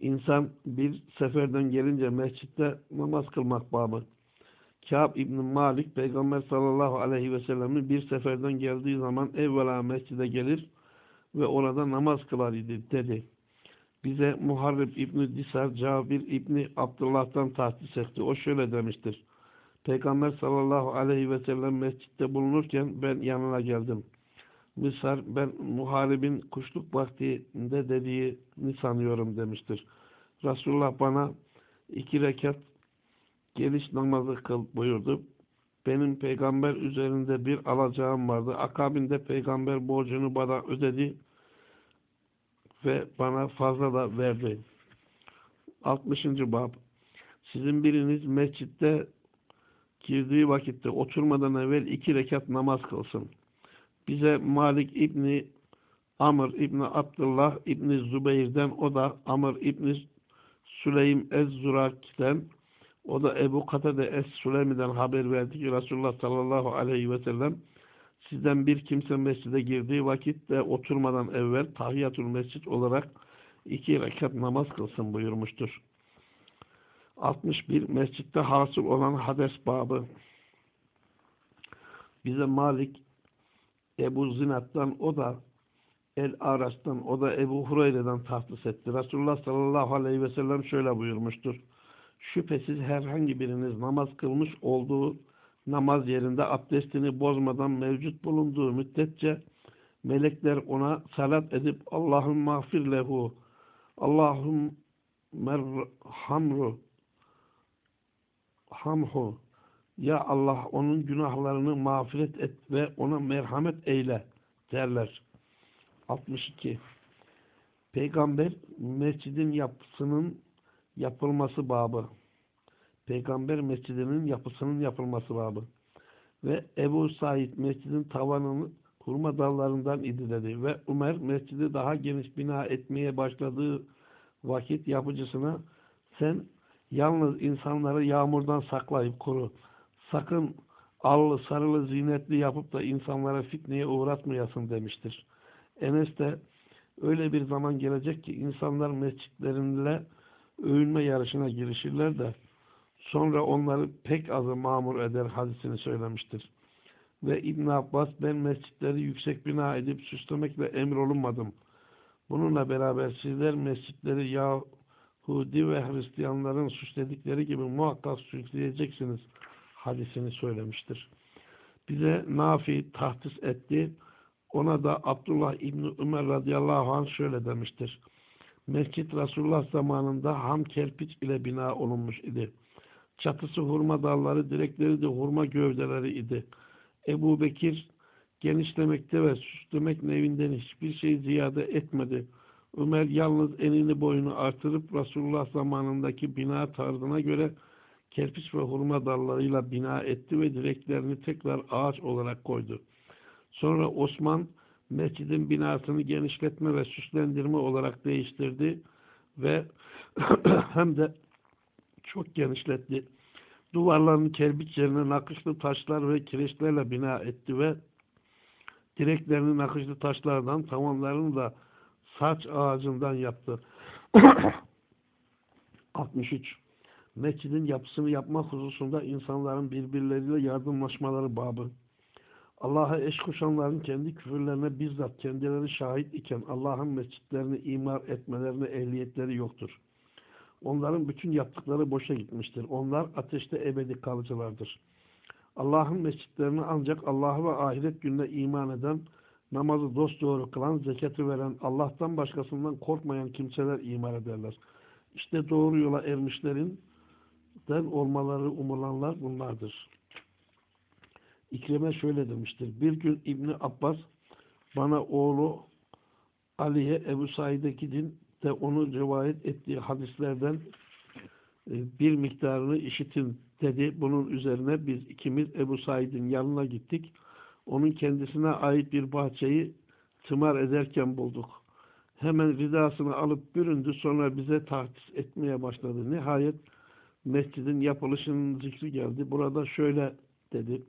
İnsan bir seferden gelince mescitte namaz kılmak babı. Kâb İbn Malik Peygamber sallallahu aleyhi ve sellem'in bir seferden geldiği zaman evvela mescide gelir ve orada namaz kılar idi dedi. Bize Muharrib İbni Disar Cabir İbni Abdullah'tan tahsis etti. O şöyle demiştir. Peygamber sallallahu aleyhi ve sellem mescitte bulunurken ben yanına geldim. Misar ben muharibin kuşluk vaktinde dediğini sanıyorum demiştir. Resulullah bana iki rekat geliş namazı kıl buyurdu. Benim peygamber üzerinde bir alacağım vardı. Akabinde peygamber borcunu bana ödedi ve bana fazla da verdi. 60. bab Sizin biriniz mescitte girdiği vakitte oturmadan evvel iki rekat namaz kılsın. Bize Malik İbni Amr İbni Abdullah İbni Zübeyir'den o da Amr İbni Süleym Ez-Zurak'ten O da Ebu Katade Es-Süleymi'den haber verdi ki Resulullah sallallahu aleyhi ve sellem sizden bir kimse mescide girdiği vakit ve oturmadan evvel tahiyatul mescid olarak iki rekat namaz kılsın buyurmuştur. 61. Mescitte hasıl olan hades babı. Bize Malik Ebu Zinat'tan o da El Aras'tan o da Ebu Hureyre'den tahsis etti. Resulullah sallallahu aleyhi ve sellem şöyle buyurmuştur. Şüphesiz herhangi biriniz namaz kılmış olduğu namaz yerinde abdestini bozmadan mevcut bulunduğu müddetçe melekler ona salat edip Allah'ın mağfir lehu Allahum merhamru hamhu ya Allah onun günahlarını mağfiret et ve ona merhamet eyle derler. 62. Peygamber mescidin yapısının yapılması babı. Peygamber mescidinin yapısının yapılması babı. Ve Ebu Said mescidin tavanını hurma dallarından idi dedi. Ve Ömer mescidi daha geniş bina etmeye başladığı vakit yapıcısına sen yalnız insanları yağmurdan saklayıp koru. Sakın allı sarılı zinetli yapıp da insanlara fitneye uğratmayasın demiştir. Enes de öyle bir zaman gelecek ki insanlar mescitlerinde övünme yarışına girişirler de sonra onları pek azı mamur eder hadisini söylemiştir. Ve İbn Abbas ben mescitleri yüksek bina edip süslemekle emrolunmadım. Bununla beraber sizler mescitleri Yahudi ve Hristiyanların süsledikleri gibi muhakkak süsleyeceksiniz hadisini söylemiştir. Bize Nafi tahtis etti. Ona da Abdullah İbni Ömer radıyallahu anh şöyle demiştir. Mescit Resulullah zamanında ham kerpiç ile bina olunmuş idi. Çatısı hurma dalları, direkleri de hurma gövdeleri idi. Ebu Bekir genişlemekte ve süslemek nevinden hiçbir şey ziyade etmedi. Ömer yalnız enini boyunu artırıp Resulullah zamanındaki bina tarzına göre kerpiç ve hurma dallarıyla bina etti ve direklerini tekrar ağaç olarak koydu. Sonra Osman mescidin binasını genişletme ve süslendirme olarak değiştirdi ve hem de çok genişletti. Duvarlarını kerpiç yerine nakışlı taşlar ve kireçlerle bina etti ve direklerini nakışlı taşlardan, tavanlarını da saç ağacından yaptı. 63. Mescidin yapısını yapmak hususunda insanların birbirleriyle yardımlaşmaları babı. Allah'a eş koşanların kendi küfürlerine bizzat kendileri şahit iken Allah'ın mescitlerini imar etmelerine ehliyetleri yoktur. Onların bütün yaptıkları boşa gitmiştir. Onlar ateşte ebedi kalıcılardır. Allah'ın mescitlerini ancak Allah'a ve ahiret gününe iman eden, namazı dosdoğru kılan, zekatı veren, Allah'tan başkasından korkmayan kimseler imar ederler. İşte doğru yola ermişlerin den olmaları umulanlar bunlardır. İkrime şöyle demiştir. Bir gün İbni Abbas bana oğlu Ali'ye Ebu Said'e gidin de onu rivayet ettiği hadislerden e, bir miktarını işitin dedi. Bunun üzerine biz ikimiz Ebu Said'in yanına gittik. Onun kendisine ait bir bahçeyi tımar ederken bulduk. Hemen ridasını alıp büründü. Sonra bize tahsis etmeye başladı. Nihayet mescidin yapılışının zikri geldi. Burada şöyle dedi.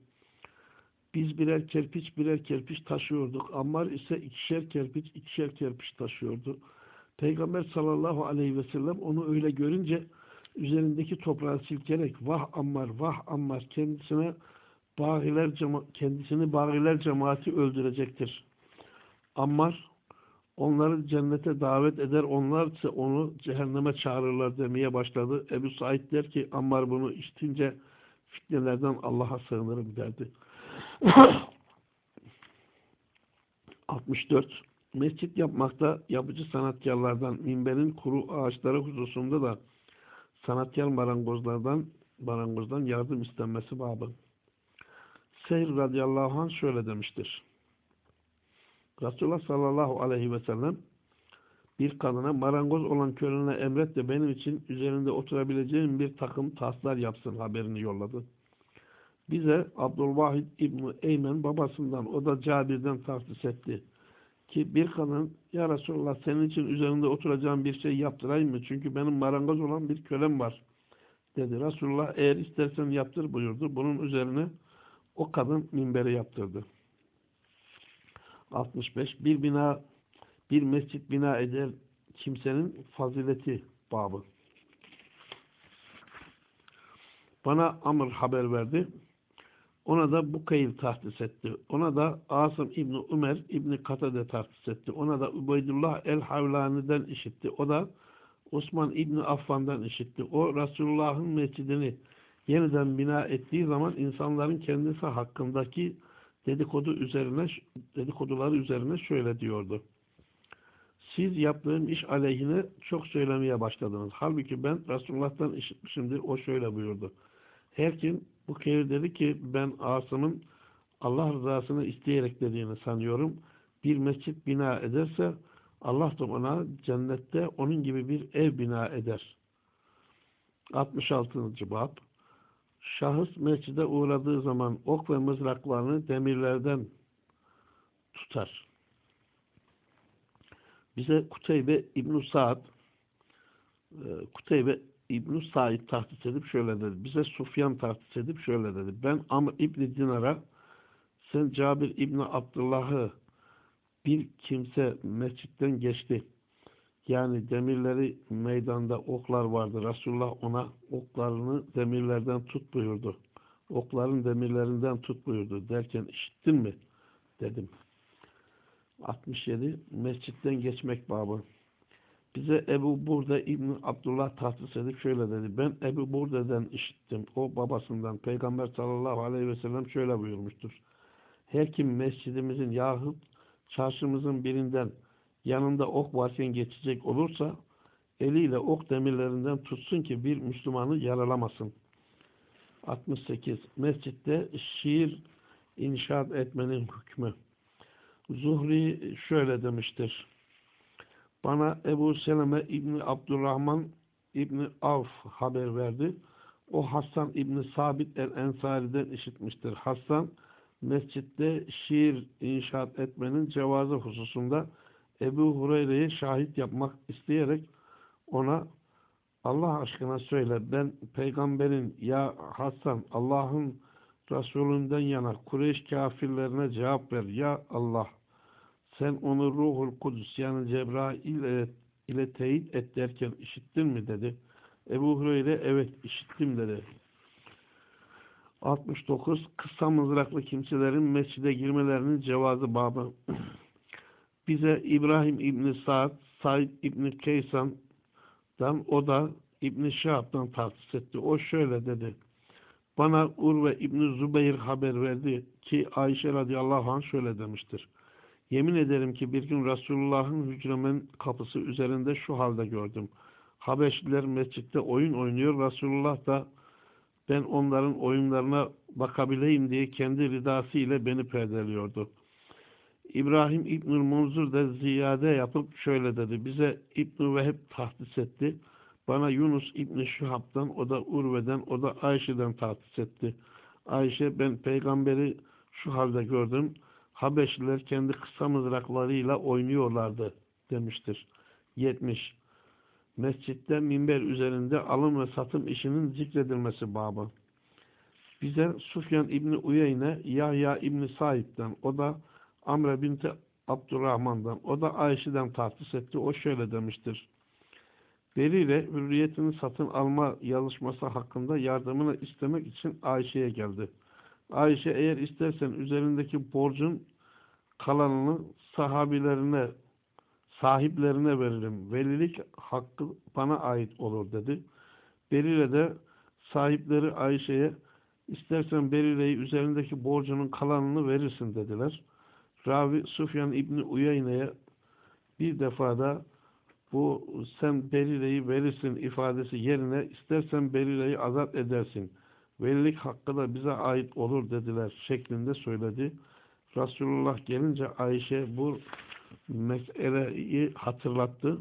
Biz birer kerpiç birer kerpiç taşıyorduk. Ammar ise ikişer kerpiç ikişer kerpiç taşıyordu. Peygamber sallallahu aleyhi ve sellem onu öyle görünce üzerindeki toprağı silkerek vah Ammar vah Ammar kendisine bağiler kendisini bağiler cemaati öldürecektir. Ammar onları cennete davet eder onlar ise onu cehenneme çağırırlar demeye başladı. Ebu Said der ki Ammar bunu işitince fitnelerden Allah'a sığınırım derdi. 64. Mescit yapmakta yapıcı sanatkarlardan minberin kuru ağaçları hususunda da sanatkar marangozlardan marangozdan yardım istenmesi babı. Seyr radıyallahu anh şöyle demiştir. Resulullah sallallahu aleyhi ve sellem bir kadına marangoz olan kölene emret de benim için üzerinde oturabileceğim bir takım taslar yapsın haberini yolladı. Bize Abdülvahid İbni Eymen babasından o da Cabir'den tahsis etti. Ki bir kadın ya Resulullah senin için üzerinde oturacağım bir şey yaptırayım mı? Çünkü benim marangoz olan bir kölem var dedi. Resulullah eğer istersen yaptır buyurdu. Bunun üzerine o kadın minberi yaptırdı. 65. Bir bina, bir mescit bina eder kimsenin fazileti babı. Bana Amr haber verdi. Ona da Bukayl tahsis etti. Ona da Asım İbni Ömer İbni Katade tahsis etti. Ona da Ubeydullah el-Havlani'den işitti. O da Osman İbni Affan'dan işitti. O Resulullah'ın mescidini yeniden bina ettiği zaman insanların kendisi hakkındaki dedikodu üzerine dedikoduları üzerine şöyle diyordu. Siz yaptığım iş aleyhine çok söylemeye başladınız. Halbuki ben Resulullah'tan işitmişimdir. O şöyle buyurdu. Her kim bu kere dedi ki ben Asım'ın Allah rızasını isteyerek dediğini sanıyorum. Bir mescit bina ederse Allah da ona cennette onun gibi bir ev bina eder. 66. bab Şahıs mescide uğradığı zaman ok ve mızraklarını demirlerden tutar. Bize Kuteybe İbn-i Sa'd e, Kuteybe İbn-i Said tahsis edip şöyle dedi. Bize Sufyan tahsis edip şöyle dedi. Ben Amr İbn Dinar'a sen Cabir İbn Abdullah'ı bir kimse mescitten geçti. Yani demirleri meydanda oklar vardı. Resulullah ona oklarını demirlerden tut buyurdu. Okların demirlerinden tut buyurdu. Derken işittin mi? Dedim. 67. Mescitten geçmek babı. Bize Ebu Burda İbni Abdullah tahsis edip şöyle dedi. Ben Ebu Burda'dan işittim. O babasından. Peygamber sallallahu aleyhi ve sellem şöyle buyurmuştur. Her kim mescidimizin yahut çarşımızın birinden yanında ok varken geçecek olursa eliyle ok demirlerinden tutsun ki bir Müslümanı yaralamasın. 68. Mescitte şiir inşaat etmenin hükmü. Zuhri şöyle demiştir. Bana Ebu Seleme İbni Abdurrahman İbni Avf haber verdi. O Hasan İbni Sabit el-Ensari'den işitmiştir. Hasan mescitte şiir inşaat etmenin cevazı hususunda Ebu Hureyre'yi şahit yapmak isteyerek ona Allah aşkına söyle ben peygamberin ya Hasan Allah'ın Resulünden yana Kureyş kafirlerine cevap ver ya Allah sen onu ruhul kudüs yani Cebrail ile, ile teyit et derken işittin mi dedi. Ebu Hureyre evet işittim dedi. 69. Kısa mızraklı kimselerin mescide girmelerinin cevazı babı. Bize İbrahim İbni Sa'd, Said İbni Keysan'dan o da İbni Şahab'dan tahsis etti. O şöyle dedi. Bana Urve İbni Zübeyir haber verdi ki Ayşe radıyallahu anh şöyle demiştir. Yemin ederim ki bir gün Resulullah'ın hücremin kapısı üzerinde şu halde gördüm. Habeşliler mescitte oyun oynuyor. Resulullah da ben onların oyunlarına bakabileyim diye kendi ridası ile beni perdeliyordu. İbrahim İbnül Munzur da ziyade yapıp şöyle dedi. Bize İbn-i Veheb tahsis etti. Bana Yunus İbni Şuhab'dan, o da Urve'den, o da Ayşe'den tahsis etti. Ayşe ben peygamberi şu halde gördüm. Habeşliler kendi kısa mızraklarıyla oynuyorlardı demiştir. 70. Mescitte minber üzerinde alım ve satım işinin zikredilmesi babı. Bize Sufyan İbni Uyeyne, Yahya İbni Said'den, o da Amre binti Abdurrahman'dan, o da Ayşe'den tahsis etti. O şöyle demiştir. Beriyle hürriyetini satın alma yazışması hakkında yardımını istemek için Ayşe'ye geldi. Ayşe eğer istersen üzerindeki borcun kalanını sahabilerine sahiplerine veririm. Velilik hakkı bana ait olur dedi. Berire de sahipleri Ayşe'ye istersen Berire'yi üzerindeki borcunun kalanını verirsin dediler. Ravi Sufyan İbni Uyeyne'ye bir defada bu sen Berire'yi verirsin ifadesi yerine istersen Berire'yi azat edersin. Velilik hakkı da bize ait olur dediler şeklinde söyledi. Resulullah gelince Ayşe bu meseleyi hatırlattı.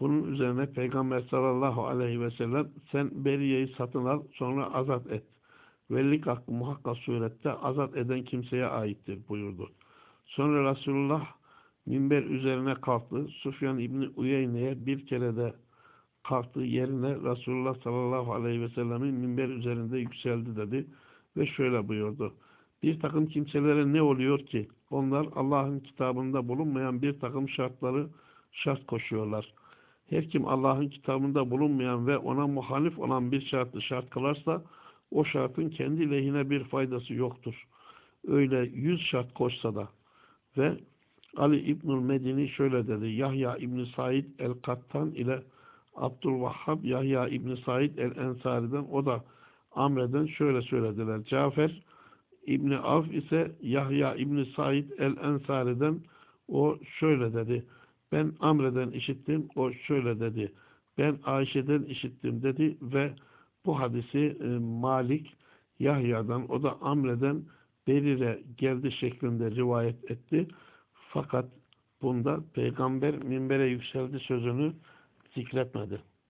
Bunun üzerine Peygamber sallallahu aleyhi ve sellem sen Beriye'yi satın al sonra azat et. Velilik hakkı muhakkak surette azat eden kimseye aittir buyurdu. Sonra Resulullah minber üzerine kalktı. Sufyan İbni Uyeyne'ye bir kere de kalktığı yerine Resulullah sallallahu aleyhi ve sellemin minber üzerinde yükseldi dedi ve şöyle buyurdu. Bir takım kimselere ne oluyor ki? Onlar Allah'ın kitabında bulunmayan bir takım şartları şart koşuyorlar. Her kim Allah'ın kitabında bulunmayan ve ona muhalif olan bir şartı şart kılarsa o şartın kendi lehine bir faydası yoktur. Öyle yüz şart koşsa da ve Ali İbnül Medini şöyle dedi. Yahya İbni Said el-Kattan ile Abdülvahhab Yahya İbni Said el-Ensari'den o da Amre'den şöyle söylediler. Cafer İbni Avf ise Yahya İbni Said el-Ensari'den o şöyle dedi. Ben Amre'den işittim, o şöyle dedi. Ben Ayşe'den işittim dedi ve bu hadisi e, Malik Yahya'dan, o da Amre'den Berire geldi şeklinde rivayet etti. Fakat bunda peygamber minbere yükseldi sözünü zikretmedi.